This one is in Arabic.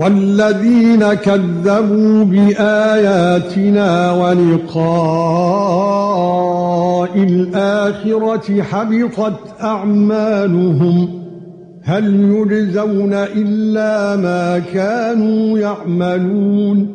والذين كذبوا بآياتنا ولقاء الآخرة حبطت أعمالهم هل يجزون إلا ما كانوا يعملون